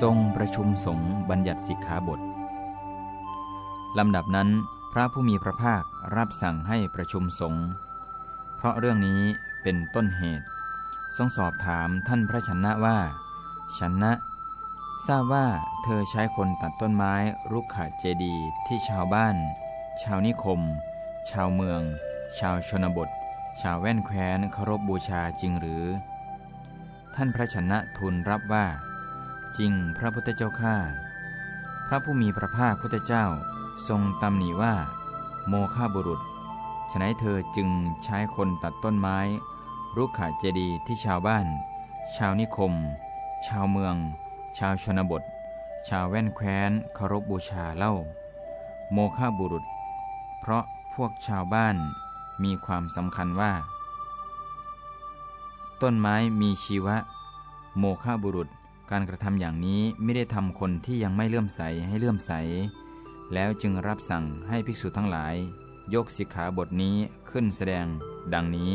ทรงประชุมสงฆ์บัญญัติสิกขาบทลำดับนั้น พระผู้มีพระภาครับสั่งให้ประชุมสงฆ์เพราะเรื่องนี้เป็นต้นเหตุ ทรงสอบถามท่านพระชนะว่า ชนะ ทราบว่าเธอใช้คนตัดต้นไม้รุกขะเจดีที่ชาวบ้าน ชาวนิคม ชาวเมือง ชาวชนบท ชาวแว่นแคว้นเคารพบบูชาจริงหรือ ท่านพระชนะทูลรับว่า จริงพระพุทธเจ้าข้าพระผู้มีพระภาคพุทธเจ้าทรงตำหนิว่า โมฆะบุรุษฉนัยเธอจึงใช้คนตัดต้นไม้ รุกขเจดีที่ชาวบ้าน ชาวนิคม ชาวเมือง ชาวชนบท ชาวแว่นแคว้นเคารพบูชาเล่า โมฆะบุรุษ เพราะพวกชาวบ้านมีความสำคัญว่า ต้นไม้มีชีวะ โมฆะบุรุษ การกระทำอย่างนี้ไม่ได้ทำคนที่ยังไม่เลื่อมใสให้เลื่อมใส แล้วจึงรับสั่งให้ภิกษุทั้งหลาย ยกสิกขาบทนี้ขึ้นแสดง ดังนี้